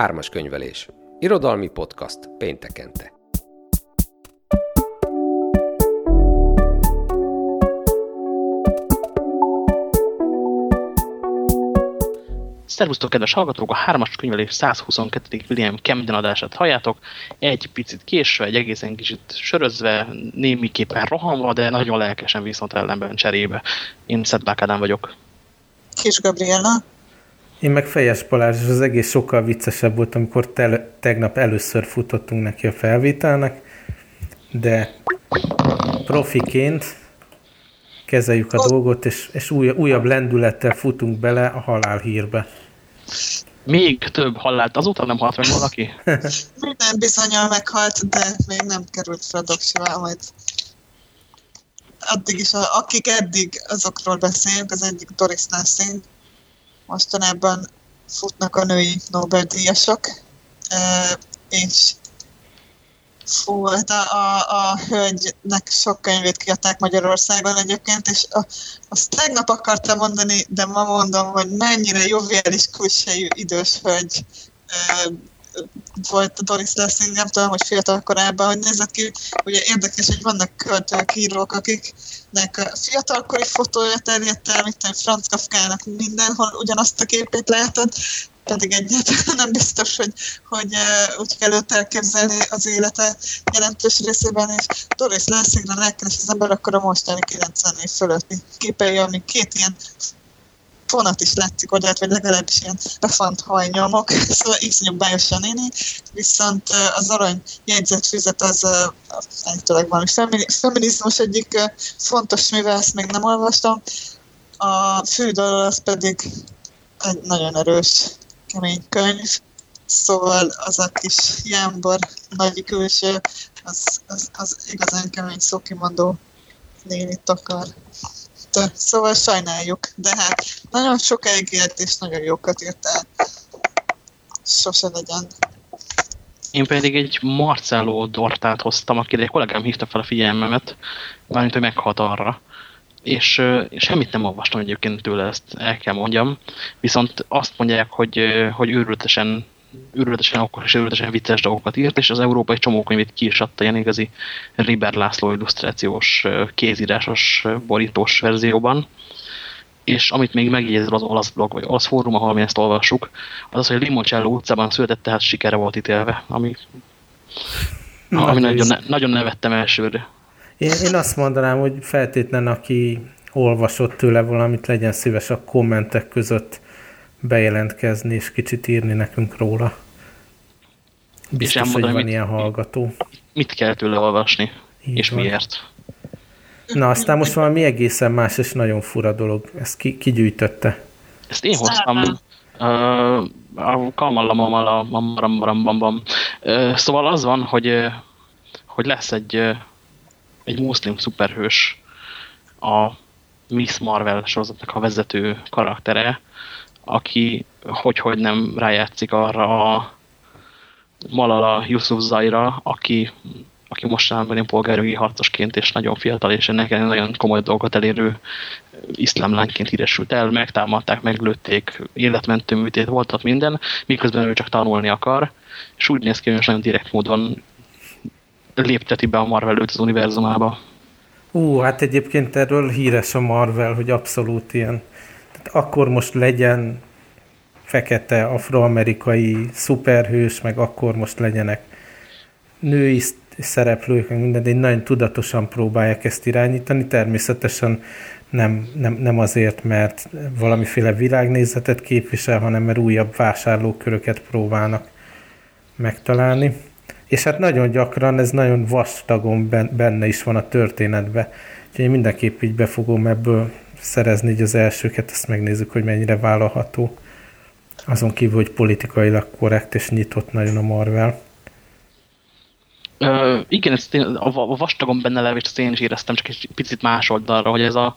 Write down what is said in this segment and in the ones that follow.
Ármas könyvelés. Irodalmi podcast péntekente. Szervusztok, kedves hallgatók! A hármas könyvelés 122. William Camden adását halljátok. Egy picit késve, egy egészen kicsit sörözve, némiképpen rohanva, de nagyon lelkesen viszont ellenben cserébe. Én Szedlák Ádám vagyok. Kis Gabriela. Én meg Fejes Balázs, és az egész sokkal viccesebb volt, amikor te, tegnap először futottunk neki a felvételnek, de profiként kezeljük a dolgot, és, és új, újabb lendülettel futunk bele a halálhírbe. Még több halált, azóta nem halt meg valaki? Minden bizonyal meghalt, de még nem került fel a doksival, majd addig is, akik eddig azokról beszélünk, az egyik Doris Lessing, mostanában futnak a női Nobel-díjasok, és fú, hát a, a, a hölgynek sok könyvét kiadták Magyarországon egyébként, és a, azt tegnap akartam mondani, de ma mondom, hogy mennyire joviális külsejű idős hölgy volt Doris Lessing, nem tudom, hogy fiatal korában, hogy nézett ki, ugye érdekes, hogy vannak költők, írók, akiknek fiatalkori fotója terjedt el, mint Franz Kafkának mindenhol ugyanazt a képét lehetett, pedig egyáltalán nem biztos, hogy, hogy úgy kell őt elképzelni az élete jelentős részében, és Doris Lessingre rákeres az ember, akkor a mostani 90 év fölötti képei, ami két ilyen fonat is látszik oda, vagy legalábbis ilyen befant hajnyomok, szóval iszonyú bájos a néni, viszont az arany jegyzetfüzet az állítólag valami feminizmus egyik fontos mivel ezt még nem olvastam. A fődal az pedig egy nagyon erős kemény könyv, szóval az a kis jámbor nagy külső, az, az, az igazán kemény szókimondó nénit akar. Szóval sajnáljuk, de hát nagyon sokáig élt és nagyon jókat írt el. Sose legyen. Én pedig egy Marcello Dortát hoztam, akire egy kollégám hívta fel a figyelmemet, mármint, hogy meghalt arra és, és semmit nem olvastam egyébként tőle, ezt el kell mondjam. Viszont azt mondják, hogy, hogy őrültesen, őrültesen okos és őrültesen vicces dolgokat írt, és az európai csomókönyvét ki is adta ilyen igazi Riber László illusztrációs, kézírásos, borítós verzióban. És amit még megjegyez az olasz blog, vagy olasz fórum, ahol mi ezt olvassuk, az az, hogy Limoncello utcában született, tehát sikere volt ítélve, ami, ami nagyon, nagyon nevettem elsőre. Én, én azt mondanám, hogy feltétlen, aki olvasott tőle valamit, legyen szíves a kommentek között bejelentkezni és kicsit írni nekünk róla. Biztos, és hogy van mit, ilyen hallgató. Mit kell tőle olvasni, Így és van. miért? Na, aztán most valami egészen más és nagyon fura dolog. Ezt ki, ki gyűjtötte? Ezt én hoztam. Uh, a kamalla a Szóval az van, hogy, hogy lesz egy egy muszlim szuperhős a Miss Marvel sorozatnak a vezető karaktere, aki hogy-hogy nem rájátszik arra a Malala Yusufzaira, aki, aki mostanában ilyen polgárjogi harcosként és nagyon fiatal, és ennek nagyon komoly dolgot elérő iszlámlányként híresült el, megtámadták, meglőtték, életmentő műtét volt ott minden, miközben ő csak tanulni akar, és úgy néz ki, hogy nagyon direkt módon lépteti be a Marvel az univerzumába. Ú, hát egyébként erről híres a Marvel, hogy abszolút ilyen. Akkor most legyen fekete afroamerikai szuperhős, meg akkor most legyenek női szereplők, meg minden, de nagyon tudatosan próbálják ezt irányítani. Természetesen nem, nem, nem azért, mert valamiféle világnézetet képvisel, hanem mert újabb vásárlóköröket próbálnak megtalálni. És hát nagyon gyakran ez nagyon vastagon benne is van a történetben. Úgyhogy én mindenképp így be fogom ebből szerezni így az elsőket, ezt megnézzük, hogy mennyire vállalható. Azon kívül, hogy politikailag korrekt és nyitott nagyon a Marvel. Uh, igen, ezt én, a, a vastagon benne levést ezt én is éreztem, csak egy picit más oldalra, hogy ez a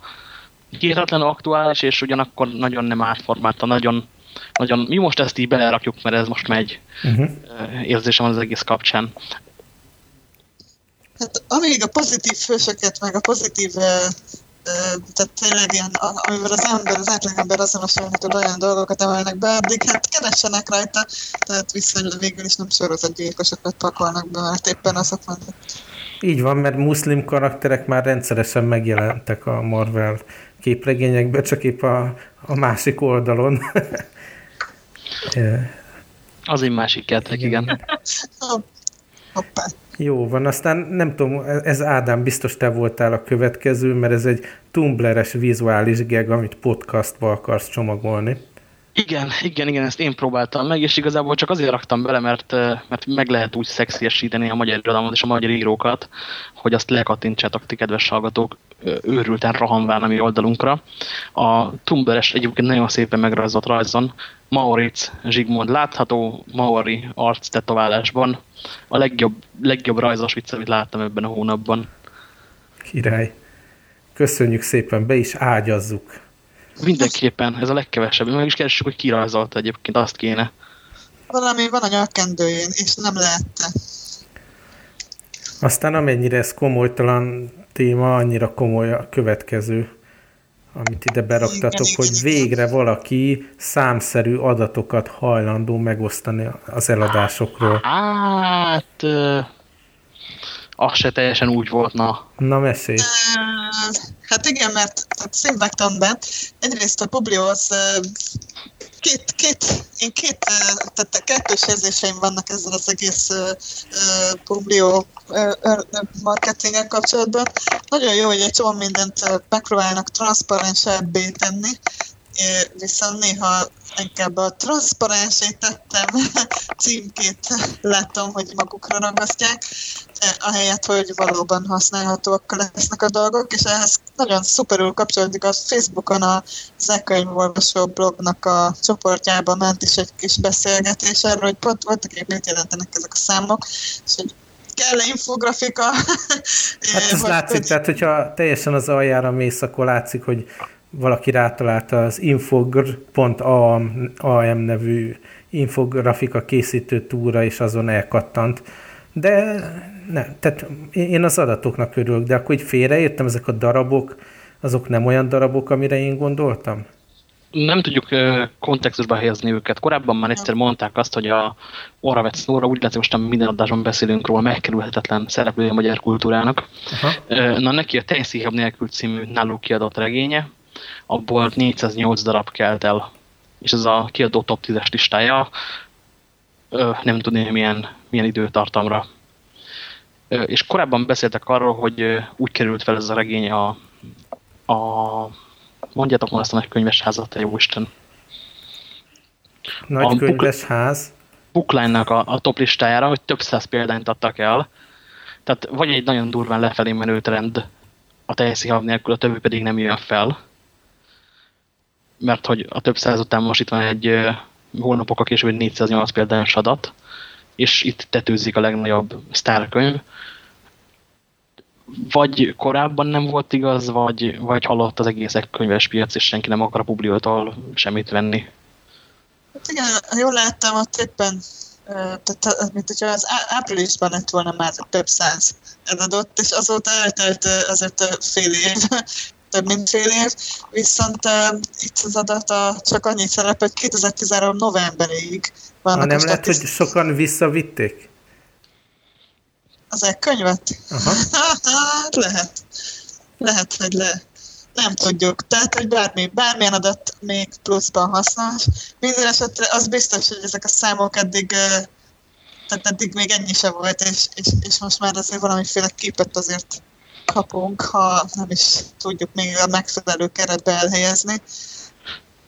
hihetetlenül aktuális, és ugyanakkor nagyon nem átformálta, nagyon nagyon, mi most ezt így belerakjuk, mert ez most megy uh-huh. érzésem az egész kapcsán. Hát amíg a pozitív fősöket, meg a pozitív uh, tehát tényleg ilyen, amivel az ember, az átlagember azonosulni tud olyan dolgokat emelnek be, addig hát keressenek rajta, tehát viszonylag végül is nem sorozatgyilkosokat pakolnak be, mert éppen azok vannak. Így van, mert muszlim karakterek már rendszeresen megjelentek a Marvel képregényekben, csak épp a, a másik oldalon. Az egy másik kettek, igen. igen. Hoppá. Jó van, aztán nem tudom, ez Ádám, biztos te voltál a következő, mert ez egy tumbleres vizuális geg, amit podcastba akarsz csomagolni. Igen, igen, igen, ezt én próbáltam meg, és igazából csak azért raktam bele, mert, mert meg lehet úgy szexiesíteni a magyar irodalmat és a magyar írókat, hogy azt lekattintsátok ti, kedves hallgatók, őrülten rohanván a mi oldalunkra. A Tumberes egyébként nagyon szépen megrajzolt rajzon Mauric Zsigmond látható Maori arc tetoválásban. A legjobb, legjobb rajzos vicc, amit láttam ebben a hónapban. Király. Köszönjük szépen, be is ágyazzuk. Mindenképpen, ez a legkevesebb. Meg is keressük, hogy kirajzolta egyébként, azt kéne. Valami van a nyakendőjén, és nem lehette. Aztán amennyire ez komolytalan téma, annyira komoly a következő, amit ide beraktatok, igen, hogy végre valaki számszerű adatokat hajlandó megosztani az eladásokról. Hát, az se teljesen úgy volt, na. Na, mesélj. Hát igen, mert színvektanban egyrészt a Publio az két, két, én két, tehát kettős érzéseim vannak ezzel az egész uh, Publio uh, marketinggel kapcsolatban. Nagyon jó, hogy egy csomó mindent megpróbálnak transzparensebbé tenni, viszont néha inkább a transzparensé tettem címkét látom, hogy magukra ragasztják, ahelyett, hogy valóban használhatóak lesznek a dolgok, és ehhez nagyon szuperül kapcsolódik a Facebookon a Zekönyvolvasó blognak a csoportjában ment is egy kis beszélgetés erről, hogy pont voltak épp mit jelentenek ezek a számok, és hogy kell -e infografika. Hát ez látszik, hogy... tehát hogyha teljesen az aljára mész, akkor látszik, hogy valaki rátalálta az infogr.am nevű infografika készítő túra, és azon elkattant. De nem, tehát én az adatoknak örülök, de akkor így félreértem, ezek a darabok, azok nem olyan darabok, amire én gondoltam? Nem tudjuk kontextusba helyezni őket. Korábban már egyszer mondták azt, hogy a Oravec Snóra, úgy lehet, hogy most minden adásban beszélünk róla, megkerülhetetlen szereplője a magyar kultúrának. Aha. Na neki a Tejszíhabb nélkül című náluk kiadott regénye, abból 408 darab kelt el. És ez a kiadó top 10-es listája, nem tudni milyen, milyen időtartamra. És korábban beszéltek arról, hogy úgy került fel ez a regény a, a mondjátok már ezt a nagy könyvesházat, jó Isten. Nagy a könyvesház? Bookline-nak a, a top listájára, hogy több száz példányt adtak el. Tehát vagy egy nagyon durván lefelé menő trend a teljeszíhav nélkül, a többi pedig nem jön fel mert hogy a több száz után most itt van egy hónapok a később 408 példányos adat, és itt tetőzik a legnagyobb sztárkönyv. Vagy korábban nem volt igaz, vagy, vagy halott az egész könyves piac, és senki nem akar a publiótól semmit venni. Hát igen, jól láttam, ott éppen tehát, mint hogyha az áprilisban lett volna már több száz eladott, és azóta eltelt azért fél év, több mint fél év, viszont uh, itt az adata csak annyit szerep, hogy 2013 novemberig van. Ha nem lehet, hogy sokan visszavitték? Az egy könyvet? Aha. hát lehet. Lehet, hogy le. Nem tudjuk. Tehát, hogy bármi, bármilyen adat még pluszban hasznos. Minden esetre az biztos, hogy ezek a számok eddig tehát eddig még ennyi se volt, és, és, és most már azért valamiféle képet azért kapunk, ha nem is tudjuk még a megfelelő keretbe elhelyezni.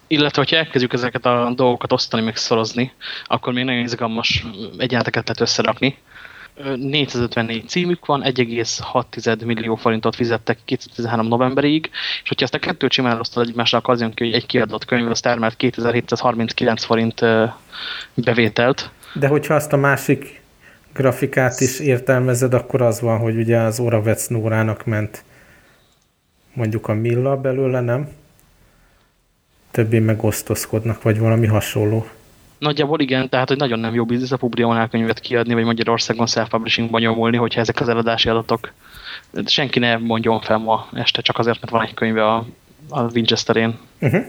Illetve, hogyha elkezdjük ezeket a dolgokat osztani, meg szorozni, akkor még nagyon izgalmas egyenleteket lehet összerakni. 454 címük van, 1,6 millió forintot fizettek 2013 novemberig, és hogyha ezt a kettőt simán osztod egymásra, akkor az jön ki, hogy egy kiadott könyv az termelt 2739 forint bevételt. De hogyha azt a másik grafikát is értelmezed, akkor az van, hogy ugye az Oravec Nórának ment mondjuk a Milla belőle, nem? Többé meg osztozkodnak, vagy valami hasonló. Nagyjából igen, tehát hogy nagyon nem jó biznisz a Publion könyvet kiadni, vagy Magyarországon self-publishingban nyomulni, hogyha ezek az eladási adatok. Senki ne mondjon fel ma este, csak azért, mert van egy könyve a, a Winchesterén. Uh-huh.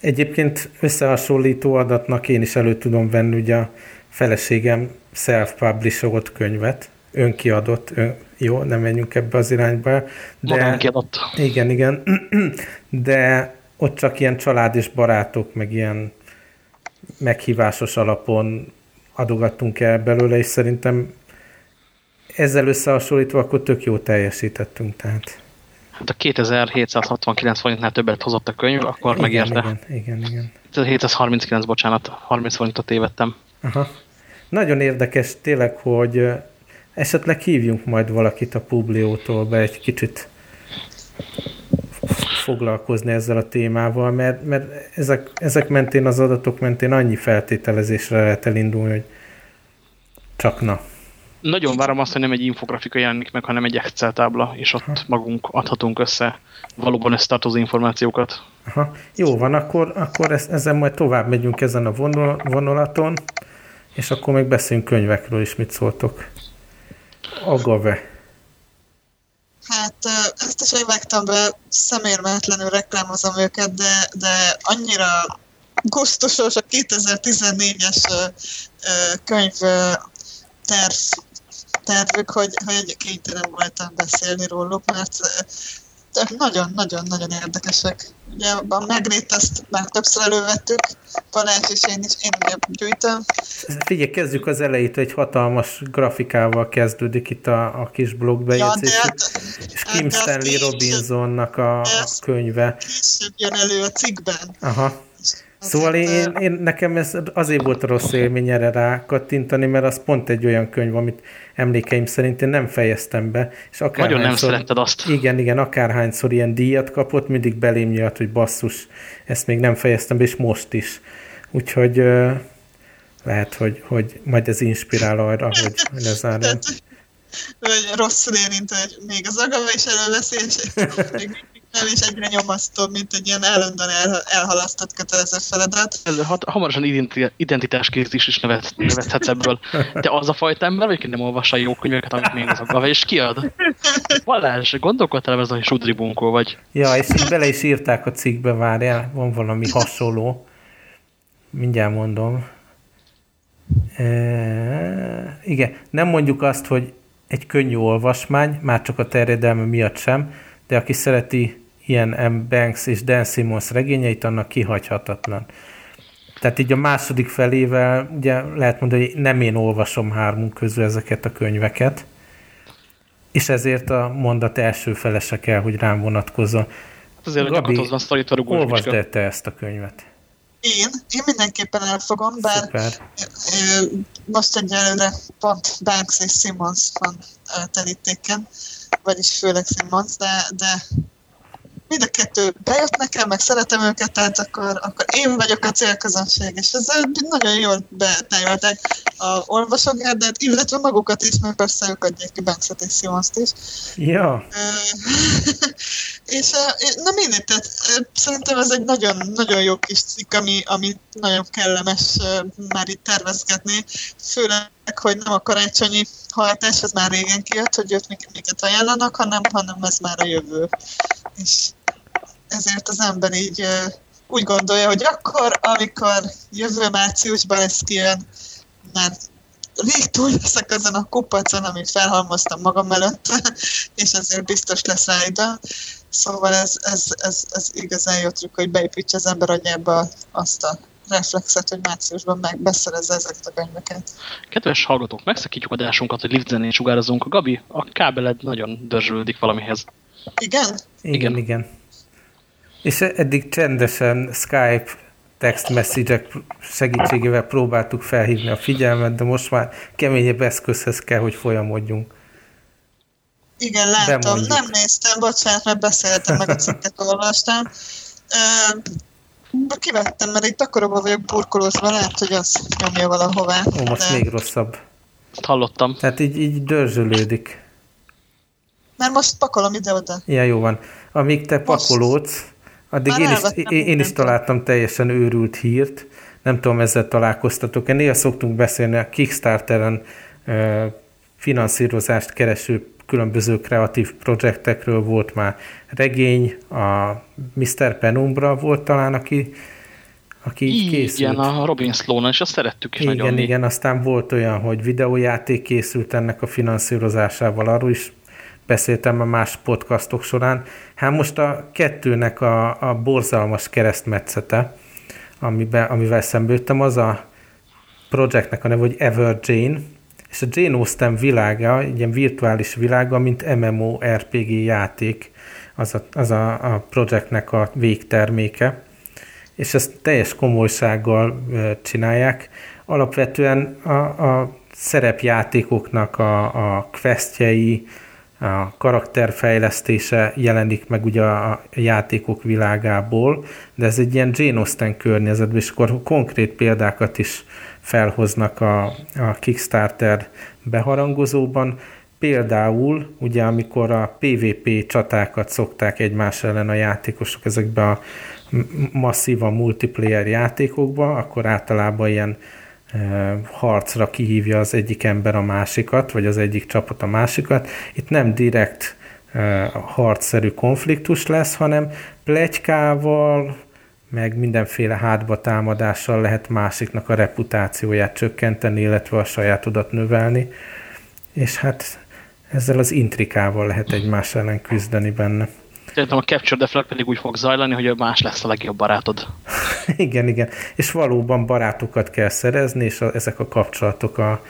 Egyébként összehasonlító adatnak én is elő tudom venni, ugye a feleségem self-publisholt könyvet, önkiadott, ön, jó, nem menjünk ebbe az irányba. De, kiadott. Igen, igen. De ott csak ilyen család és barátok, meg ilyen meghívásos alapon adogattunk el belőle, és szerintem ezzel összehasonlítva akkor tök jó teljesítettünk. Tehát. Hát a 2769 forintnál többet hozott a könyv, akkor igen, megérte. Igen, igen, igen. 739, bocsánat, 30 forintot tévedtem. Aha. Nagyon érdekes tényleg, hogy esetleg hívjunk majd valakit a Publiótól be egy kicsit foglalkozni ezzel a témával, mert, mert ezek, ezek mentén, az adatok mentén annyi feltételezésre lehet elindulni, hogy csak na. Nagyon várom azt, hogy nem egy infografika jelenik meg, hanem egy Excel tábla, és ott Aha. magunk adhatunk össze valóban ezt tartozó információkat. Aha. Jó van, akkor, akkor ezt, ezen majd tovább megyünk ezen a vonul, vonulaton, és akkor még beszélünk könyvekről is, mit szóltok. Agave. Hát ezt is vágtam be, szemérmetlenül reklámozom őket, de, de annyira gusztusos a 2014-es könyv terv, tervük, hogy, hogy kénytelen voltam beszélni róluk, mert nagyon-nagyon-nagyon érdekesek. Ugye a Magnét azt már többször elővettük, Balázs és én is, én ugye gyűjtöm. Figyelj, kezdjük az elejét, egy hatalmas grafikával kezdődik itt a, a kis blogbejegyzés. Ja, hát, és Kim hát, Stanley Robinsonnak a, a könyve. Később jön elő a cikkben. Aha. Szóval én, én, nekem ez azért volt a rossz élmény erre rákattintani, mert az pont egy olyan könyv, amit emlékeim szerint én nem fejeztem be. És Nagyon nem szeretted azt. Igen, igen, akárhányszor ilyen díjat kapott, mindig belém nyílt, hogy basszus, ezt még nem fejeztem be, és most is. Úgyhogy lehet, hogy, hogy majd ez inspirál arra, hogy lezárjam. hogy rosszul érint, hogy még az agava is előveszi, és még nem is egyre nyomasztóbb, mint egy ilyen állandóan el, elhalasztott kötelező feladat. hat, hamarosan identitáskrízis is nevet, nevethetsz ebből. Te az a fajta ember, vagy nem olvassa jó könyveket, amit még az a és kiad? Balázs, gondolkodtál ez a sudri bunkó vagy? Ja, és így bele is írták a cikkbe, várjál, van valami hasonló. Mindjárt mondom. E, igen, nem mondjuk azt, hogy egy könnyű olvasmány, már csak a terjedelme miatt sem, de aki szereti ilyen M. Banks és Dan Simmons regényeit, annak kihagyhatatlan. Tehát így a második felével ugye lehet mondani, hogy nem én olvasom hármunk közül ezeket a könyveket, és ezért a mondat első felese kell, hogy rám vonatkozzon. Hát azért Gabi, olvasd el te ezt a könyvet. Én? Én mindenképpen elfogom, bár Szuper. most egyelőre pont Banks és Simmons van terítéken, vagyis főleg Simmons, de, de mind a kettő bejött nekem, meg szeretem őket, tehát akkor, akkor én vagyok a célközönség, és ezzel nagyon jól betájolták a olvasógárdát, illetve magukat is, mert persze ők adják ki Bankset és Simons-t is. Ja. és na mindegy, tehát szerintem ez egy nagyon, nagyon jó kis cikk, ami, ami nagyon kellemes már itt tervezgetni, főleg, hogy nem a karácsonyi hajtás, ez már régen kijött, hogy őt miket ajánlanak, hanem, hanem ez már a jövő. És ezért az ember így úgy gondolja, hogy akkor, amikor jövő márciusban ez kijön, már rég túl leszek ezen a kupacon, amit felhalmoztam magam előtt, és ezért biztos lesz rá ide. Szóval ez, ez, ez, ez igazán jó trükk, hogy beépítse az ember agyába azt a reflexet, hogy márciusban megbeszerezze ezeket a könyveket. Kedves hallgatók, megszakítjuk adásunkat, hogy liftzenén sugározunk. A Gabi, a kábeled nagyon dörzsülődik valamihez. Igen? Igen, igen. És eddig csendesen Skype text message segítségével próbáltuk felhívni a figyelmet, de most már keményebb eszközhez kell, hogy folyamodjunk. Igen, látom. Bemondjuk. Nem néztem, bocsánat, mert beszéltem meg a cikket, olvastam. Kivettem, mert itt akkora vagyok burkolózva, lehet, hogy az nyomja valahová. Ó, most de... még rosszabb. Hallottam. Tehát így, így dörzsölődik. Mert most pakolom ide-oda. Ja, jó van. Amíg te pakolódsz, addig én is, én, én is találtam teljesen őrült hírt. Nem tudom, ezzel találkoztatok-e. Néha szoktunk beszélni a Kickstarteren finanszírozást kereső különböző kreatív projektekről volt már regény, a Mr. Penumbra volt talán, aki, aki így készült. Igen, a Robin sloan és azt szerettük is igen, nagyon. Igen, aztán volt olyan, hogy videójáték készült ennek a finanszírozásával, arról is beszéltem a más podcastok során. Hát most a kettőnek a, a borzalmas keresztmetszete, amiben, amivel szembőttem, az a projektnek a neve, hogy Ever Jane, és a Jane Austen világa, egy ilyen virtuális világa, mint MMORPG játék, az a, az a, a projektnek a végterméke, és ezt teljes komolysággal csinálják. Alapvetően a, a szerepjátékoknak a, a questjei, a karakterfejlesztése jelenik meg ugye a játékok világából, de ez egy ilyen Jane Austen környezetben, és akkor konkrét példákat is felhoznak a, a Kickstarter beharangozóban. Például, ugye amikor a PvP csatákat szokták egymás ellen a játékosok ezekbe a masszívan multiplayer játékokba, akkor általában ilyen harcra kihívja az egyik ember a másikat, vagy az egyik csapat a másikat. Itt nem direkt harcszerű konfliktus lesz, hanem plegykával, meg mindenféle hátba támadással lehet másiknak a reputációját csökkenteni, illetve a sajátodat növelni, és hát ezzel az intrikával lehet egymás ellen küzdeni benne. Szerintem a Capture the Flag pedig úgy fog zajlani, hogy más lesz a legjobb barátod. igen, igen. És valóban barátokat kell szerezni, és a, ezek a kapcsolatok a,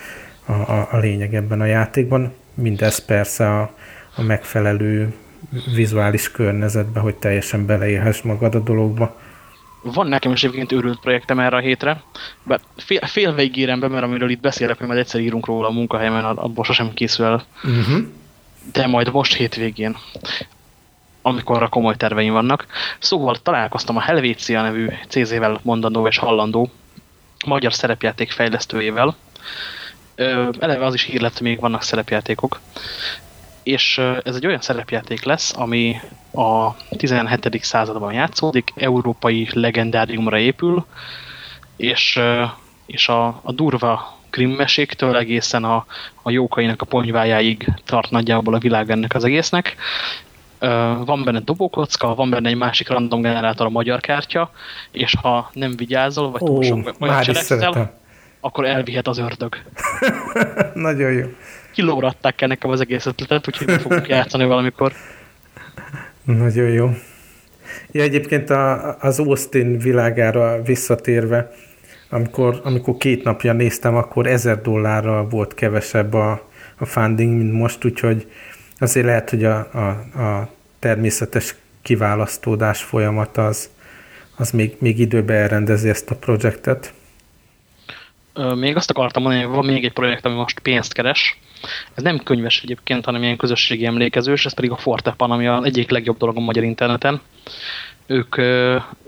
a, a lényeg ebben a játékban. Mindez persze a, a megfelelő vizuális környezetben, hogy teljesen beleélhess magad a dologba. Van nekem is egyébként őrült projektem erre a hétre, bár fél, félve ígérem be, mert amiről itt beszélek, hogy majd egyszer írunk róla a munkahelyemen, abból sosem készül el. Uh mhm. -huh. De majd most hétvégén amikor a komoly terveim vannak. Szóval találkoztam a Helvécia nevű CZ-vel mondandó és hallandó magyar szerepjáték fejlesztőjével. Eleve az is hír lett, még vannak szerepjátékok. És ez egy olyan szerepjáték lesz, ami a 17. században játszódik, európai legendáriumra épül, és, és a, a durva krimmeséktől egészen a, a jókainak a ponyvájáig tart nagyjából a világ ennek az egésznek, van benne dobókocka, van benne egy másik random generátor a magyar kártya, és ha nem vigyázol, vagy túl sok olyan cselekszel, akkor elvihet az ördög. Nagyon jó. Kilóratták el nekem az egész ötletet, úgyhogy meg fogunk játszani valamikor. Nagyon jó. Ja, egyébként a, az Austin világára visszatérve, amikor, amikor két napja néztem, akkor ezer dollárral volt kevesebb a, a funding, mint most, úgyhogy azért lehet, hogy a, a, a természetes kiválasztódás folyamat az, az még, még időbe elrendezi ezt a projektet. Még azt akartam mondani, hogy van még egy projekt, ami most pénzt keres. Ez nem könyves egyébként, hanem ilyen közösségi emlékezős, ez pedig a Fortepan, ami az egyik legjobb dolog a magyar interneten. Ők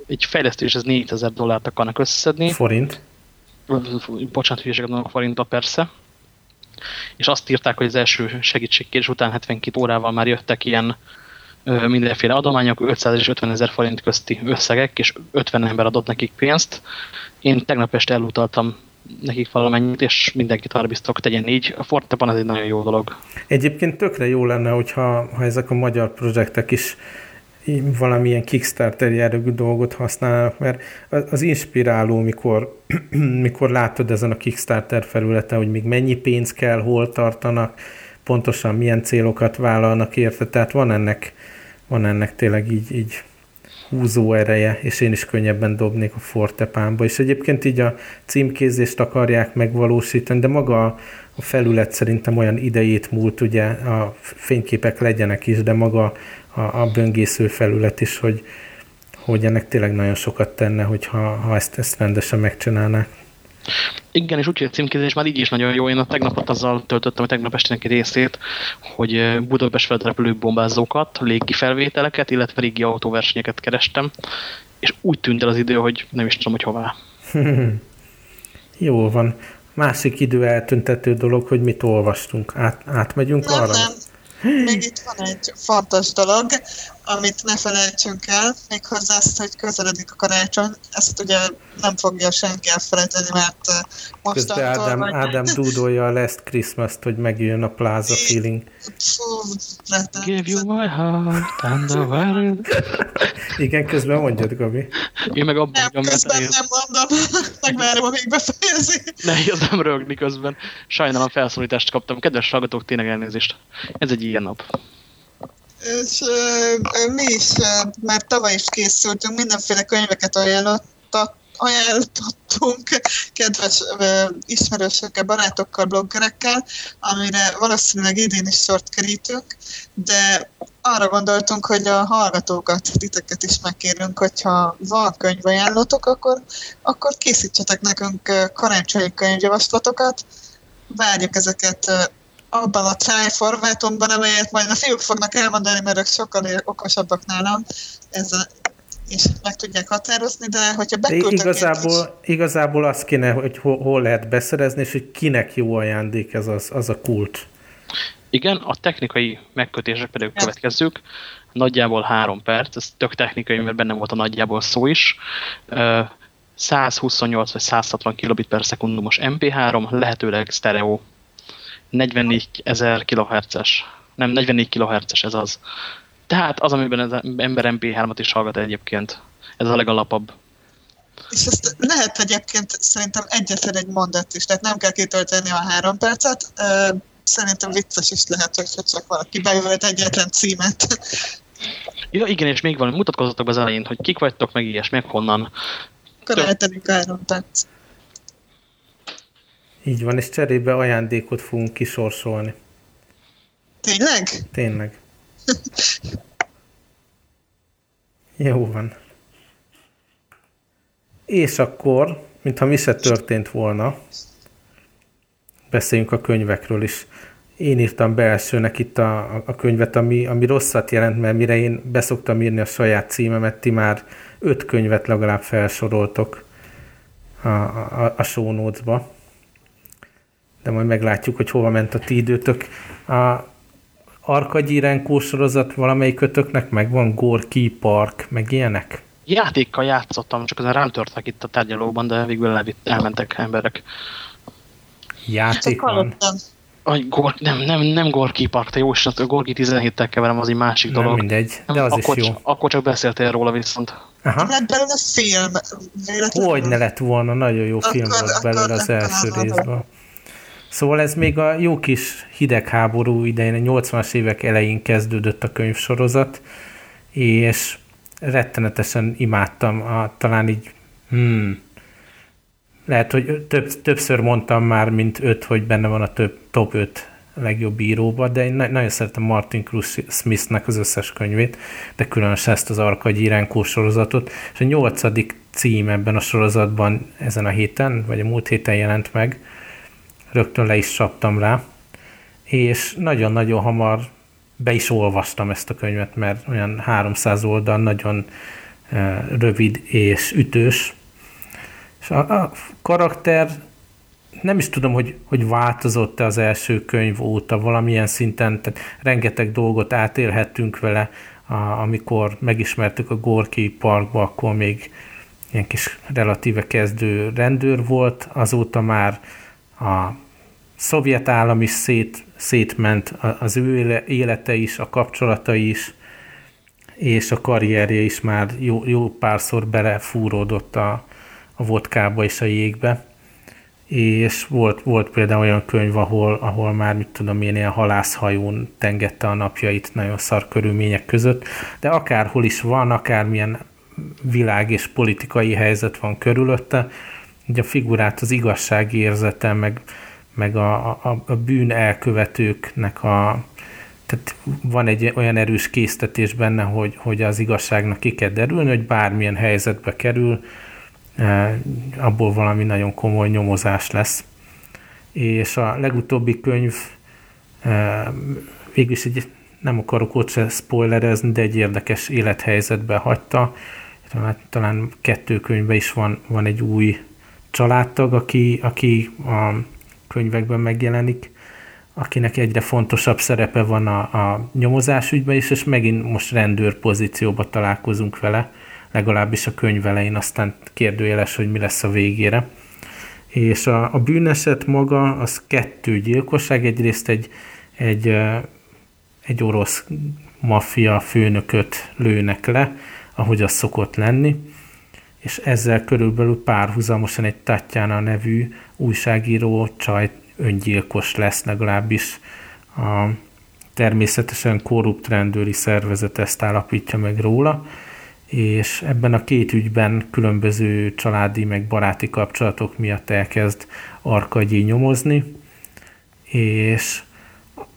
egy fejlesztés, ez 4000 dollárt akarnak összeszedni. Forint? Bocsánat, hülyeséget mondok forinta persze és azt írták, hogy az első segítségkérés után 72 órával már jöttek ilyen mindenféle adományok, 500 és 50 ezer forint közti összegek, és 50 ember adott nekik pénzt. Én tegnap este elutaltam nekik valamennyit, és mindenkit arra biztos, tegyen így. A Fortepan ez egy nagyon jó dolog. Egyébként tökre jó lenne, hogyha ha ezek a magyar projektek is valamilyen Kickstarter jellegű dolgot használnak, mert az inspiráló, mikor, mikor látod ezen a Kickstarter felületen, hogy még mennyi pénz kell, hol tartanak, pontosan milyen célokat vállalnak érte, tehát van ennek, van ennek tényleg így, így húzó ereje, és én is könnyebben dobnék a fortepánba. És egyébként így a címkézést akarják megvalósítani, de maga a felület szerintem olyan idejét múlt, ugye a fényképek legyenek is, de maga a, a böngésző felület is, hogy, hogy ennek tényleg nagyon sokat tenne, hogyha ha ezt, ezt rendesen megcsinálnák. Igen, és úgy, hogy a címkézés már így is nagyon jó. Én a tegnapot azzal töltöttem a tegnap estének egy részét, hogy Budapest feltelepülő bombázókat, légi felvételeket, illetve régi autóversenyeket kerestem, és úgy tűnt el az idő, hogy nem is tudom, hogy hová. jó van. Másik idő eltüntető dolog, hogy mit olvastunk. Át, átmegyünk nem, arra? Nem, még itt van egy fontos dolog. Amit ne felejtsünk el, méghozzá azt, hogy közeledik a karácsony, ezt ugye nem fogja senki elfelejteni, mert most Közben Ádám, vagy... Ádám dúdolja a Last Christmas-t, hogy megjön a plaza feeling. Give you my heart and the world. Igen, közben mondjad, Gabi. Én meg abban nem, közben nem mondom, megvárom, amíg befejezi. Nehéz nem rögni közben. Sajnálom felszólítást kaptam. Kedves hallgatók, tényleg elnézést. Ez egy ilyen nap. És mi is uh, már tavaly is készültünk, mindenféle könyveket ajánlottak, ajánlottunk kedves uh, ismerősökkel, barátokkal, bloggerekkel, amire valószínűleg idén is sort kerítünk, de arra gondoltunk, hogy a hallgatókat, titeket is megkérünk, hogyha van könyvajánlótok, akkor, akkor készítsetek nekünk karácsonyi könyvjavaslatokat, várjuk ezeket abban a try formátumban, amelyet majd a fiúk fognak elmondani, mert ők sokkal okosabbak nálam, ez a, és meg tudják határozni, de hogyha beküldtek igazából, is... igazából azt kéne, hogy hol, hol lehet beszerezni, és hogy kinek jó ajándék ez az, az a kult. Igen, a technikai megkötések pedig ja. következők. Nagyjából három perc, ez tök technikai, mert benne volt a nagyjából szó is. 128 vagy 160 kilobit per szekundumos MP3, lehetőleg stereo 44 ezer kHz-es. Nem, 44 kHz-es ez az. Tehát az, amiben az ember MP3-at is hallgat egyébként. Ez a legalapabb. És ezt lehet egyébként szerintem egyetlen egy mondat is, tehát nem kell kitölteni a három percet. Szerintem vicces is lehet, hogyha csak valaki bejövet egyetlen címet. Ja, igen, és még van, mutatkozzatok be az elején, hogy kik vagytok, meg ilyesmi, meg honnan. Akkor eltelik három perc. Így van, és cserébe ajándékot fogunk kisorsolni. Tényleg? Tényleg. Jó van. És akkor, mintha mi se történt volna, beszéljünk a könyvekről is. Én írtam be elsőnek itt a, a könyvet, ami, ami rosszat jelent, mert mire én beszoktam írni a saját címemet, ti már öt könyvet legalább felsoroltok a, a, a show notes-ba de majd meglátjuk, hogy hova ment a ti időtök. A Arkagyi sorozat valamelyik kötöknek megvan? Gorki Park, meg ilyenek? Játékkal játszottam, csak ezen rám törtek itt a tárgyalóban, de végül elvitt, elmentek emberek. Játék van? A Gor, nem, nem, nem Gorki Park, te jó is, a Gorki 17-tel keverem, az egy másik nem dolog. mindegy, de az akkor, is jó. Akkor csak beszéltél róla viszont. Aha. Lett belőle film. Hogy ne lett volna, nagyon jó film volt belőle az első részben. Szóval ez még a jó kis hidegháború idején, a 80-as évek elején kezdődött a könyvsorozat, és rettenetesen imádtam, a, talán így, hmm, lehet, hogy több, többször mondtam már, mint öt, hogy benne van a több, top 5 legjobb íróba, de én nagyon szeretem Martin Cruz Smithnek az összes könyvét, de különösen ezt az Arkagy Iránkó sorozatot, és a nyolcadik cím ebben a sorozatban ezen a héten, vagy a múlt héten jelent meg, rögtön le is csaptam rá, és nagyon-nagyon hamar be is olvastam ezt a könyvet, mert olyan 300 oldal, nagyon eh, rövid és ütős. És a, a karakter nem is tudom, hogy, hogy változott-e az első könyv óta valamilyen szinten, tehát rengeteg dolgot átélhettünk vele, a, amikor megismertük a Gorki parkba, akkor még ilyen kis relatíve kezdő rendőr volt, azóta már a szovjet állam is szét, szétment, az ő élete is, a kapcsolatai is, és a karrierje is már jó, jó párszor belefúródott a, a vodkába és a jégbe. És volt, volt például olyan könyv, ahol, ahol már, mit tudom én, ilyen halászhajón tengette a napjait nagyon szar körülmények között, de akárhol is van, akármilyen világ és politikai helyzet van körülötte, ugye a figurát az igazságérzete, meg, meg a, a, a bűn elkövetőknek a, tehát van egy olyan erős késztetés benne, hogy, hogy az igazságnak ki kell derülni, hogy bármilyen helyzetbe kerül, eh, abból valami nagyon komoly nyomozás lesz. És a legutóbbi könyv eh, végülis egy, nem akarok ott se spoilerezni, de egy érdekes élethelyzetbe hagyta. Talán, talán kettő könyvben is van, van egy új családtag, aki, aki a könyvekben megjelenik, akinek egyre fontosabb szerepe van a, a nyomozás ügyben is, és megint most rendőr pozícióba találkozunk vele, legalábbis a könyv elején, aztán kérdőjeles, hogy mi lesz a végére. És a, a bűneset maga az kettő gyilkosság, egyrészt egy, egy, egy orosz maffia főnököt lőnek le, ahogy az szokott lenni, és ezzel körülbelül párhuzamosan egy Tatjana nevű újságíró csaj öngyilkos lesz legalábbis. A, természetesen korrupt rendőri szervezet ezt állapítja meg róla, és ebben a két ügyben különböző családi meg baráti kapcsolatok miatt elkezd Arkadyi nyomozni, és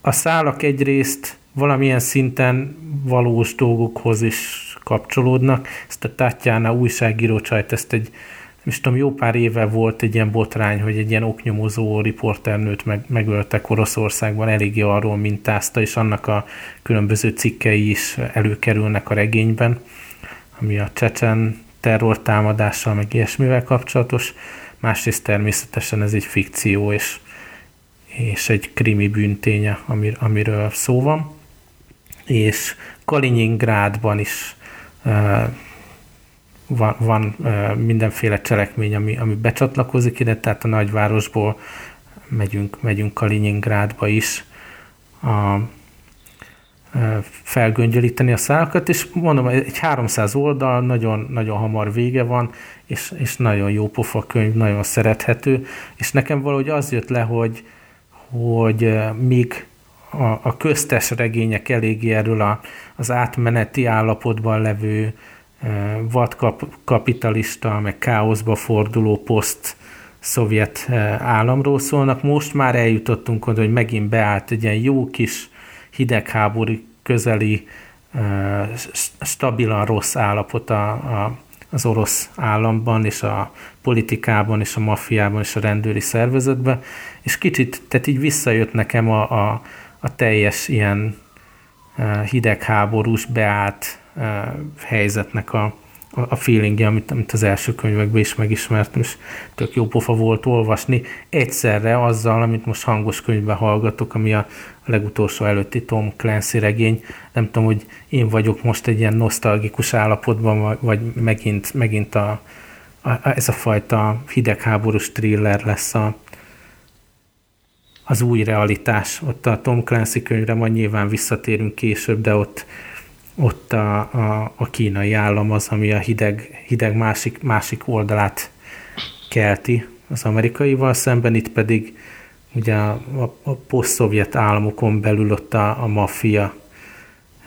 a szálak egyrészt valamilyen szinten valós dolgokhoz is kapcsolódnak. Ezt a Tatjana újságíró csajt, ezt egy nem is tudom, jó pár éve volt egy ilyen botrány, hogy egy ilyen oknyomozó riporternőt meg, megöltek Oroszországban, eléggé arról mintázta, és annak a különböző cikkei is előkerülnek a regényben, ami a csecsen terrortámadással, meg ilyesmivel kapcsolatos. Másrészt természetesen ez egy fikció, és, és egy krimi bűnténye, amir, amiről szó van. És Kaliningrádban is van, van mindenféle cselekmény, ami, ami becsatlakozik ide, tehát a nagyvárosból megyünk, megyünk Kaliningrádba is a, felgöngyölíteni a szálakat, és mondom, egy 300 oldal, nagyon, nagyon hamar vége van, és, és nagyon jó pofa könyv, nagyon szerethető, és nekem valahogy az jött le, hogy, hogy míg a, a köztes regények eléggé erről a, az átmeneti állapotban levő vadkapitalista, meg káoszba forduló poszt szovjet államról szólnak. Most már eljutottunk oda, hogy megint beállt egy ilyen jó kis hidegháború közeli, stabilan rossz állapot a, a, az orosz államban, és a politikában, és a maffiában, és a rendőri szervezetben, és kicsit, tehát így visszajött nekem a, a, a teljes ilyen hidegháborús beállt helyzetnek a, a feelingje, amit, amit az első könyvekben is megismertem, és tök jó pofa volt olvasni. Egyszerre azzal, amit most hangos könyvben hallgatok, ami a legutolsó előtti Tom Clancy regény. Nem tudom, hogy én vagyok most egy ilyen nosztalgikus állapotban, vagy megint, megint a, a, ez a fajta hidegháborús thriller lesz a, az új realitás. Ott a Tom Clancy könyvre majd nyilván visszatérünk később, de ott ott a, a, a kínai állam az, ami a hideg, hideg másik, másik oldalát kelti az amerikaival szemben, itt pedig ugye a, a, a poszt-szovjet államokon belül ott a, a maffia,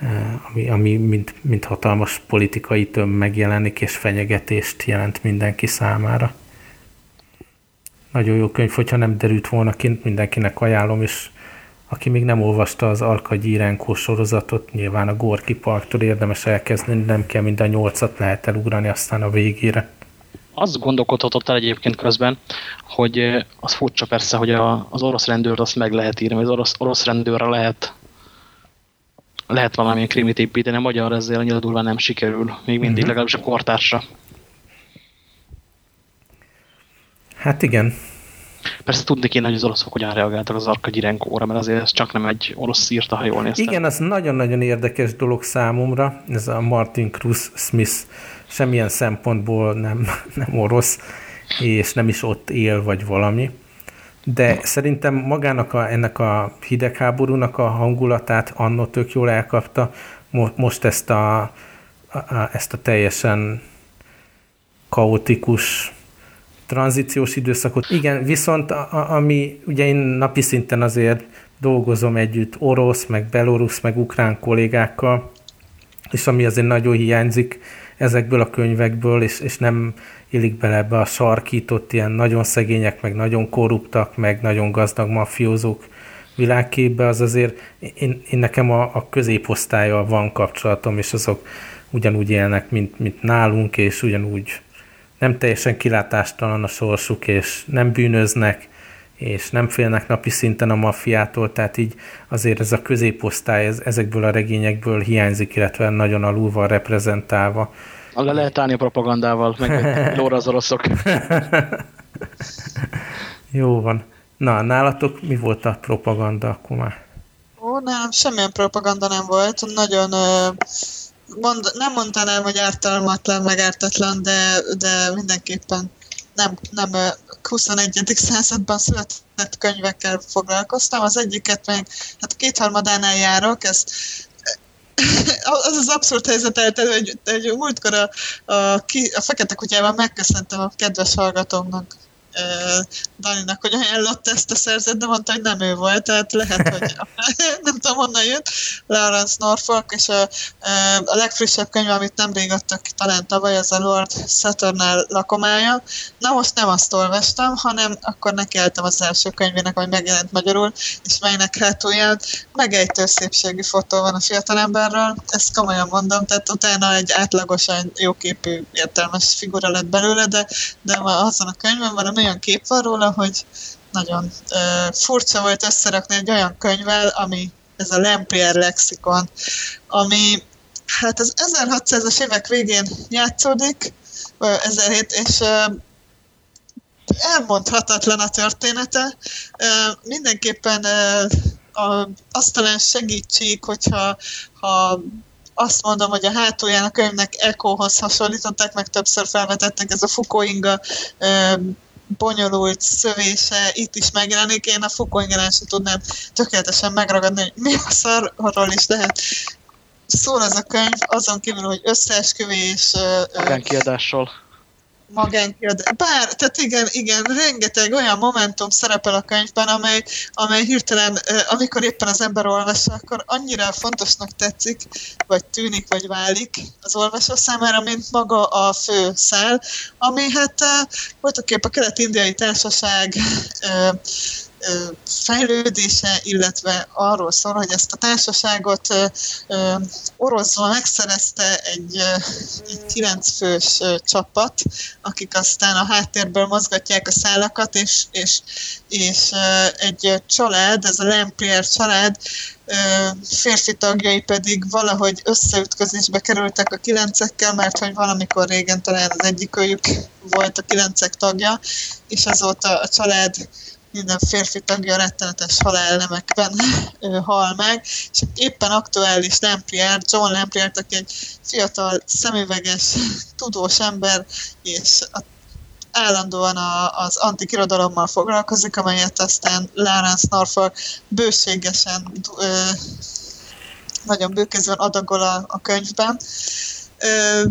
e, ami, ami mint, mint hatalmas politikai töm megjelenik, és fenyegetést jelent mindenki számára. Nagyon jó könyv, hogyha nem derült volna kint, mindenkinek ajánlom, és aki még nem olvasta az Arkadyi Irenkó sorozatot, nyilván a Gorki Parktól érdemes elkezdeni, nem kell minden nyolcat lehet elugrani aztán a végére. Azt gondolkodhatott el egyébként közben, hogy eh, az furcsa persze, hogy a, az orosz rendőrt azt meg lehet írni, az orosz, orosz rendőrre lehet lehet valamilyen krimit építeni, a magyar ezzel annyira durván nem sikerül, még mindig. -huh. legalábbis a kortársra. Hát igen, Persze tudni kéne, hogy az oroszok hogyan reagáltak az Arka Gyirenkóra, mert azért ez csak nem egy orosz írta, ha jól néztem. Igen, az nagyon-nagyon érdekes dolog számomra, ez a Martin Cruz Smith semmilyen szempontból nem, nem orosz, és nem is ott él, vagy valami. De szerintem magának a, ennek a hidegháborúnak a hangulatát annó tök jól elkapta, most ezt a, a, ezt a teljesen kaotikus tranzíciós időszakot. Igen, viszont a, ami ugye én napi szinten azért dolgozom együtt orosz, meg belorusz, meg ukrán kollégákkal, és ami azért nagyon hiányzik ezekből a könyvekből, és, és nem illik bele ebbe a sarkított ilyen nagyon szegények, meg nagyon korruptak, meg nagyon gazdag mafiózók világképbe, az azért én, én nekem a, a középosztályjal van kapcsolatom, és azok ugyanúgy élnek, mint, mint nálunk, és ugyanúgy nem teljesen kilátástalan a sorsuk, és nem bűnöznek, és nem félnek napi szinten a maffiától, tehát így azért ez a középosztály ez, ezekből a regényekből hiányzik, illetve nagyon alul van reprezentálva. Le lehet állni a propagandával, meg lóra az oroszok. Jó van. Na, nálatok mi volt a propaganda akkor már? Ó, nem, semmilyen propaganda nem volt. Nagyon mond, nem mondanám, hogy ártalmatlan, meg ártatlan, de, de mindenképpen nem, nem 21. században született könyvekkel foglalkoztam. Az egyiket meg, hát kétharmadánál járok, ezt az az abszurd helyzet eltelő, hogy egy múltkor a, a, a Fekete Kutyában megköszöntem a kedves hallgatómnak, Daninak, hogy ajánlott ezt a szerzet, de mondta, hogy nem ő volt, tehát lehet, hogy nem tudom, honnan jött, Lawrence Norfolk, és a, a legfrissebb könyv, amit nemrég adtak talán tavaly, az a Lord Saturnál lakomája. Na most nem azt olvastam, hanem akkor nekiálltam az első könyvének, ami megjelent magyarul, és melynek hátulján megejtő szépségű fotó van a fiatalemberről, ezt komolyan mondom, tehát utána egy átlagosan jóképű, értelmes figura lett belőle, de, de azon a könyvben valami olyan kép van róla, hogy nagyon uh, furcsa volt összerakni egy olyan könyvvel, ami ez a Lemprier lexikon, ami hát az 1600-as évek végén játszódik, 1007, és elmondhatatlan a története. Mindenképpen azt talán segítség, hogyha ha azt mondom, hogy a hátulján a könyvnek Echohoz hasonlították, meg többször felvetettek ez a Fukuinga bonyolult szövése itt is megjelenik. Én a Fukuingeren sem tudnám tökéletesen megragadni, hogy mi a szarról is lehet szól ez a könyv, azon kívül, hogy összeesküvés... Magánkiadással magánkiadás. Bár, tehát igen, igen, rengeteg olyan momentum szerepel a könyvben, amely, amely hirtelen, amikor éppen az ember olvassa, akkor annyira fontosnak tetszik, vagy tűnik, vagy válik az olvasó számára, mint maga a fő szál, ami hát voltak épp a kelet-indiai társaság fejlődése, illetve arról szól, hogy ezt a társaságot oroszban megszerezte egy, egy kilencfős csapat, akik aztán a háttérből mozgatják a szálakat, és, és, és egy család, ez a Lemprier család, férfi tagjai pedig valahogy összeütközésbe kerültek a kilencekkel, mert hogy valamikor régen talán az egyikőjük volt a kilencek tagja, és azóta a család minden férfi tagja rettenetes halálnemekben hal meg, és éppen aktuális Lemprier, John Lemprier, aki egy fiatal, szemüveges, tudós ember, és a állandóan a, az antikirodalommal foglalkozik, amelyet aztán Lawrence Norfolk bőségesen, ö, nagyon bőkezően adagol a, a könyvben. Ö,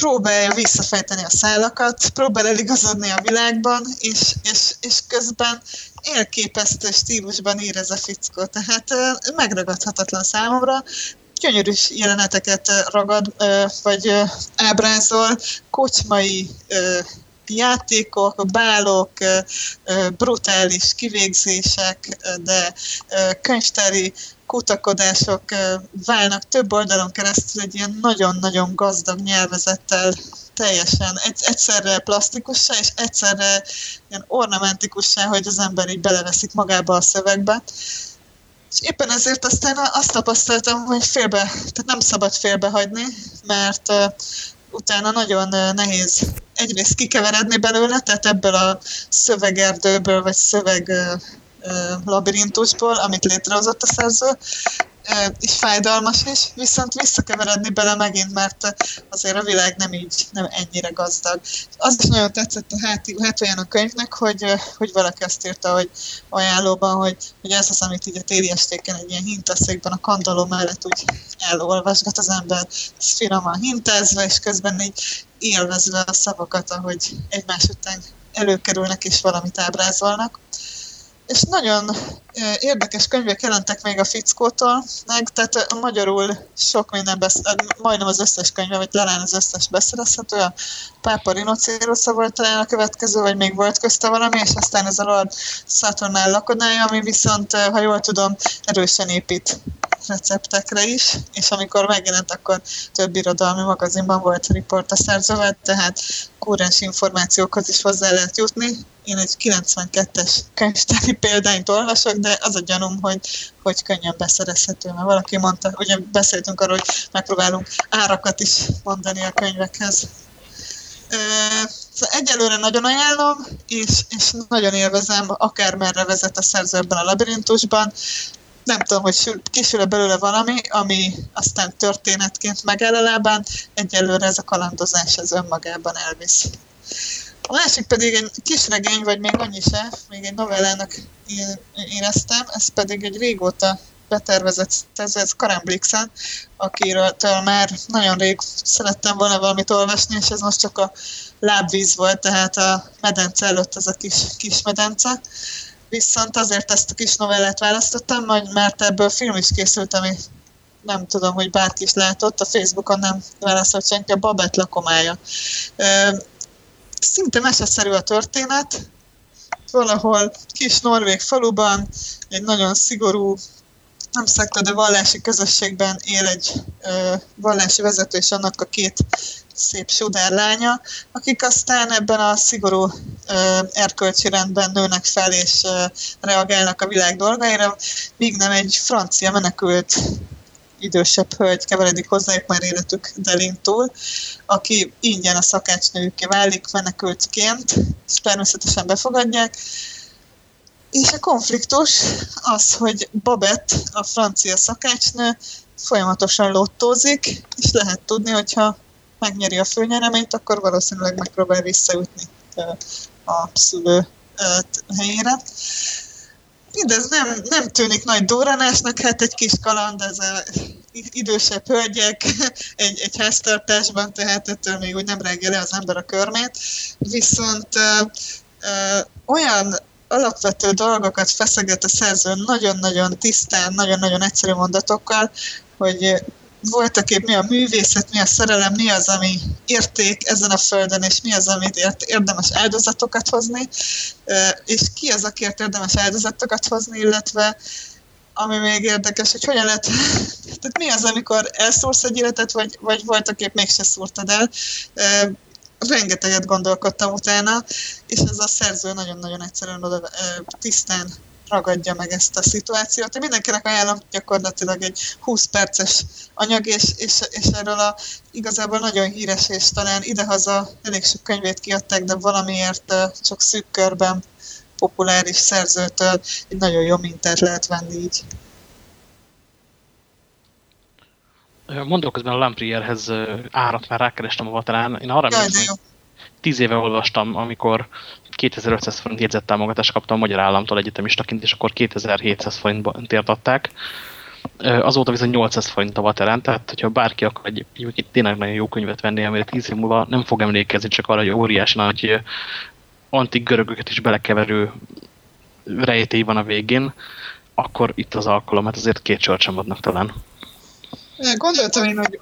próbálja visszafejteni a szálakat, próbál eligazodni a világban, és, és, és közben elképesztő stílusban ír ez a fickó, tehát megragadhatatlan számomra, gyönyörű jeleneteket ragad, vagy ábrázol, kocsmai játékok, bálok, brutális kivégzések, de könyvtári kutakodások válnak több oldalon keresztül egy ilyen nagyon-nagyon gazdag nyelvezettel teljesen egy, egyszerre plastikussá, és egyszerre ilyen ornamentikussá, hogy az ember így beleveszik magába a szövegbe. És éppen ezért aztán azt tapasztaltam, hogy félbe, tehát nem szabad félbehagyni, mert utána nagyon nehéz egyrészt kikeveredni belőle, tehát ebből a szövegerdőből, vagy szöveg labirintusból, amit létrehozott a szerző, és fájdalmas is, viszont visszakeveredni bele megint, mert azért a világ nem így, nem ennyire gazdag. Az is nagyon tetszett a hát, hátulján a könyvnek, hogy, hogy valaki azt írta, hogy ajánlóban, hogy, hogy ez az, amit így a téli estéken egy ilyen hintaszékben a kandaló mellett úgy elolvasgat az ember, ez finoman hintázva, és közben így élvezve a szavakat, ahogy egymás után előkerülnek és valamit ábrázolnak és nagyon érdekes könyvek jelentek még a fickótól, meg, tehát magyarul sok minden, beszél, majdnem az összes könyve, vagy talán az összes beszerezhető, a Pápa Rinocérosza volt talán a következő, vagy még volt közte valami, és aztán ez a Lord Saturnál lakodája, ami viszont, ha jól tudom, erősen épít receptekre is, és amikor megjelent, akkor több irodalmi magazinban volt riport a szerzővel, tehát kúrens információkhoz is hozzá lehet jutni. Én egy 92-es könyvtári példányt olvasok, de az a gyanúm, hogy, hogy könnyen beszerezhető, mert valaki mondta, ugye beszéltünk arról, hogy megpróbálunk árakat is mondani a könyvekhez. Szóval egyelőre nagyon ajánlom, és, és nagyon élvezem, akármerre vezet a szerző ebben a labirintusban. Nem tudom, hogy kisül belőle valami, ami aztán történetként megáll a lábán, egyelőre ez a kalandozás ez önmagában elvisz. A másik pedig egy kis regény, vagy még annyi se, még egy novellának éreztem, ez pedig egy régóta betervezett szerző, ez Karen Blixen, akiről már nagyon rég szerettem volna valamit olvasni, és ez most csak a lábvíz volt, tehát a medence előtt az a kis, kis medence. Viszont azért ezt a kis novellát választottam, mert ebből film is készült, ami nem tudom, hogy bárki is látott, a Facebookon nem válaszolt senki, a Babett lakomája. Szinte meseszerű a történet, valahol kis norvég faluban egy nagyon szigorú nem szekta, de vallási közösségben él egy ö, vallási vezető és annak a két szép sudár akik aztán ebben a szigorú ö, erkölcsi rendben nőnek fel és ö, reagálnak a világ dolgaira, míg nem egy francia menekült idősebb hölgy keveredik hozzájuk már életük delén túl, aki ingyen a szakácsnőjüké válik menekültként, és természetesen befogadják, és a konfliktus az, hogy Babett, a francia szakácsnő, folyamatosan lottózik, és lehet tudni, hogyha megnyeri a főnyereményt, akkor valószínűleg megpróbál visszajutni a szülő helyére. Mindez nem, nem tűnik nagy durranásnak, hát egy kis kaland, ez a idősebb hölgyek egy, egy háztartásban, tehát ettől még úgy nem reggel le az ember a körmét, viszont ö, ö, olyan alapvető dolgokat feszeget a szerző nagyon-nagyon tisztán, nagyon-nagyon egyszerű mondatokkal, hogy voltak épp mi a művészet, mi a szerelem, mi az, ami érték ezen a földön, és mi az, amit érdemes áldozatokat hozni, és ki az, akiért érdemes áldozatokat hozni, illetve ami még érdekes, hogy hogyan lehet, tehát mi az, amikor elszúrsz egy életet, vagy, vagy voltak épp mégse szúrtad el? Rengeteget gondolkodtam utána, és ez a szerző nagyon-nagyon egyszerűen oda, tisztán ragadja meg ezt a szituációt. Én mindenkinek ajánlom gyakorlatilag egy 20 perces anyag, és, és, és erről a igazából nagyon híres, és talán idehaza elég sok könyvét kiadták, de valamiért csak szűk körben populáris szerzőtől egy nagyon jó mintát lehet venni így. Mondok közben a Lamprierhez árat már rákerestem a vatalán. Én arra emlékszem, tíz éve olvastam, amikor 2500 forint jegyzettámogatást kaptam a Magyar Államtól egyetemistaként, és akkor 2700 forintért adták. Azóta viszont 800 forint a vaterán, tehát hogyha bárki akar egy, egy tényleg nagyon jó könyvet venni, amire 10 év múlva nem fog emlékezni csak arra, hogy óriási nagy antik görögöket is belekeverő rejtély van a végén, akkor itt az alkalom, mert azért két sort sem adnak talán. Gondoltam én, hogy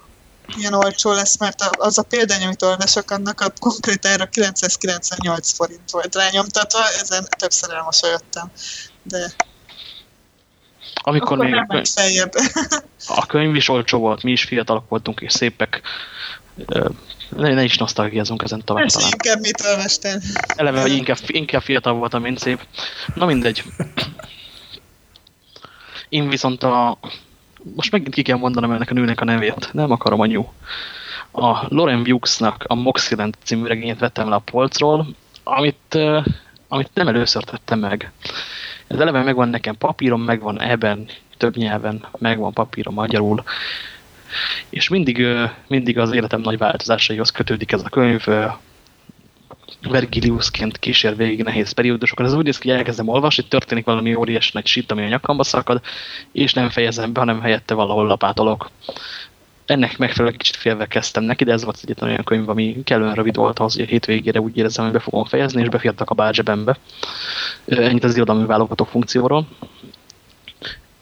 ilyen olcsó lesz, mert az a példány, amit olvasok, annak a konkrétára 998 forint volt rányomtatva, ezen többször elmosolyodtam. De amikor még a könyv, a könyv is olcsó volt, mi is fiatalok voltunk és szépek. Ne, ne is nosztalgiázunk ezen tovább Persze, talán. inkább mit olvastál. Eleve, hogy inkább, inkább fiatal voltam, mint szép. Na mindegy. Én viszont a most megint ki kell mondanom ennek a nőnek a nevét, nem akarom anyu. A Loren Viewksnak a Moxilent című regényét vettem le a polcról, amit, amit nem először tettem meg. Ez eleve megvan nekem papírom, megvan ebben, több nyelven, megvan papírom magyarul. És mindig, mindig az életem nagy változásaihoz kötődik ez a könyv. Vergiliusként kísér végig nehéz periódusokat. Ez úgy néz ki, hogy elkezdem olvasni, történik valami óriás nagy sit, ami a nyakamba szakad, és nem fejezem be, hanem helyette valahol lapátolok. Ennek megfelelően kicsit félve kezdtem neki, de ez volt egyetlen olyan könyv, ami kellően rövid volt ahhoz, hogy a hétvégére úgy érezem, hogy be fogom fejezni, és befértek a bárzsebembe. Ennyit az irodalmi válogató funkcióról.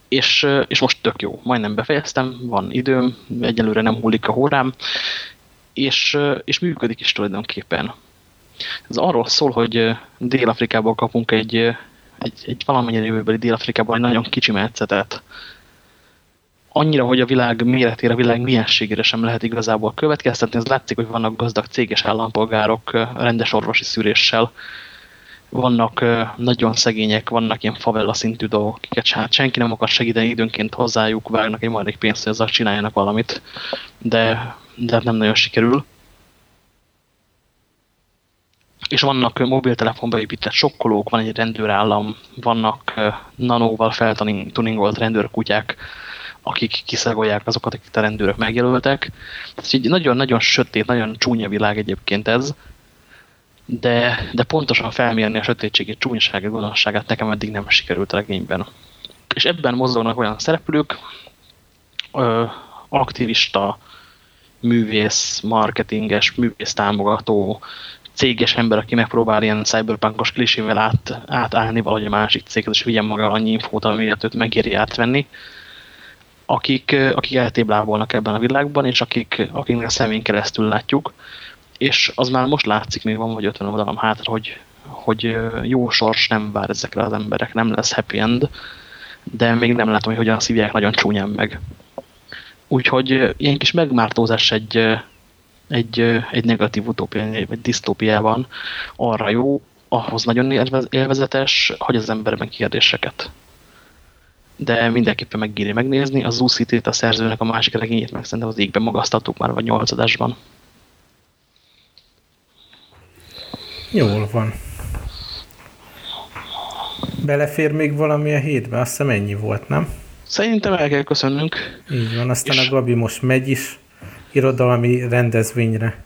És, és most tök jó. Majdnem befejeztem, van időm, egyelőre nem hullik a hórám, és, és működik is tulajdonképpen ez arról szól, hogy Dél-Afrikából kapunk egy, egy, egy valamennyire jövőbeli Dél-Afrikából egy nagyon kicsi metszetet. Annyira, hogy a világ méretére, a világ mienségére sem lehet igazából következtetni. Ez látszik, hogy vannak gazdag céges állampolgárok rendes orvosi szűréssel, vannak nagyon szegények, vannak ilyen favela szintű dolgok, akiket hát senki nem akar segíteni, időnként hozzájuk vágnak egy maradék pénzt, hogy azzal csináljanak valamit, de, de hát nem nagyon sikerül és vannak mobiltelefonba épített sokkolók, van egy rendőrállam, vannak nanóval feltuningolt rendőrkutyák, akik kiszagolják azokat, akik a rendőrök megjelöltek. Ez egy nagyon-nagyon sötét, nagyon csúnya világ egyébként ez, de, de pontosan felmérni a sötétségét, csúnyságát, gonoszságát nekem eddig nem sikerült a regényben. És ebben mozognak olyan szereplők, ö, aktivista, művész, marketinges, művész támogató, céges ember, aki megpróbál ilyen cyberpunkos klisével át, átállni valahogy a másik céghez, és vigyen maga annyi infót, amiért őt megéri átvenni, akik, akik eltéblábolnak ebben a világban, és akik, akiknek a szemén keresztül látjuk, és az már most látszik, még van vagy 50 oldalam hátra, hogy, hogy jó sors nem vár ezekre az emberek, nem lesz happy end, de még nem látom, hogy hogyan szívják nagyon csúnyán meg. Úgyhogy ilyen kis megmártózás egy, egy, egy negatív utópia, vagy disztópiában arra jó, ahhoz nagyon élvezetes, hogy az emberben kérdéseket. De mindenképpen megéri megnézni. Az Zoo a szerzőnek a másik regényét meg szerintem az égben magasztattuk már vagy nyolcadásban. Jól van. Belefér még valami a hétbe? Azt hiszem ennyi volt, nem? Szerintem el kell köszönnünk. Így van, aztán és... a Gabi most megy is irodalmi rendezvényre.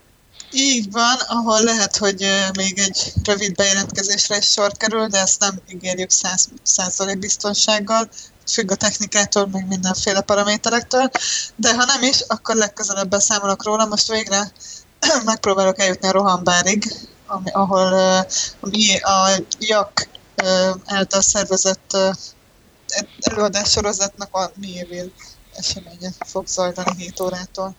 Így van, ahol lehet, hogy még egy rövid bejelentkezésre is sor kerül, de ezt nem ígérjük száz, százalék biztonsággal, függ a technikától, meg mindenféle paraméterektől, de ha nem is, akkor legközelebb beszámolok róla. Most végre megpróbálok eljutni a Rohambárig, ami, ahol uh, a JAK által szervezett uh, előadássorozatnak a Miéville eseménye fog zajlani 7 órától.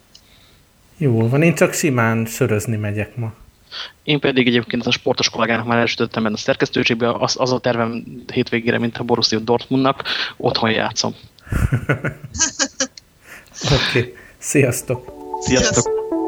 Jól van, én csak simán sörözni megyek ma. Én pedig egyébként a sportos kollégának már elsütöttem benne a szerkesztőségbe, az, az a tervem hétvégére, mint a Borussia Dortmundnak, otthon játszom. Oké, okay. sziasztok! Sziasztok! Sziasztok.